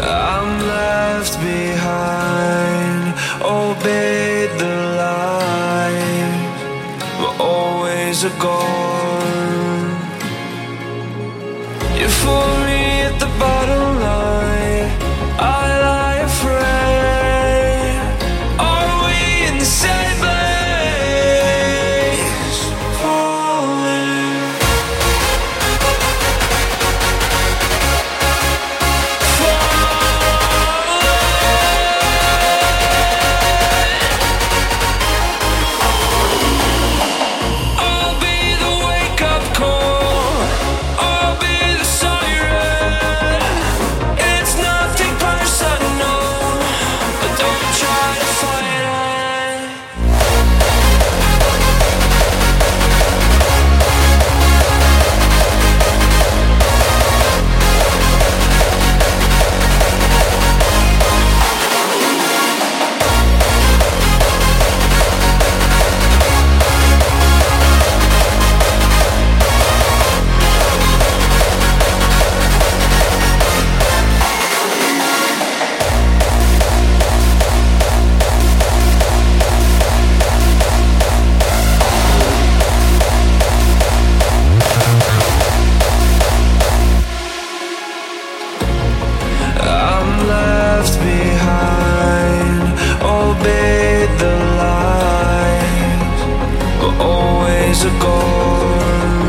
I'm left behind, oh, obeyed the light, but always a gone. You fool always a goal.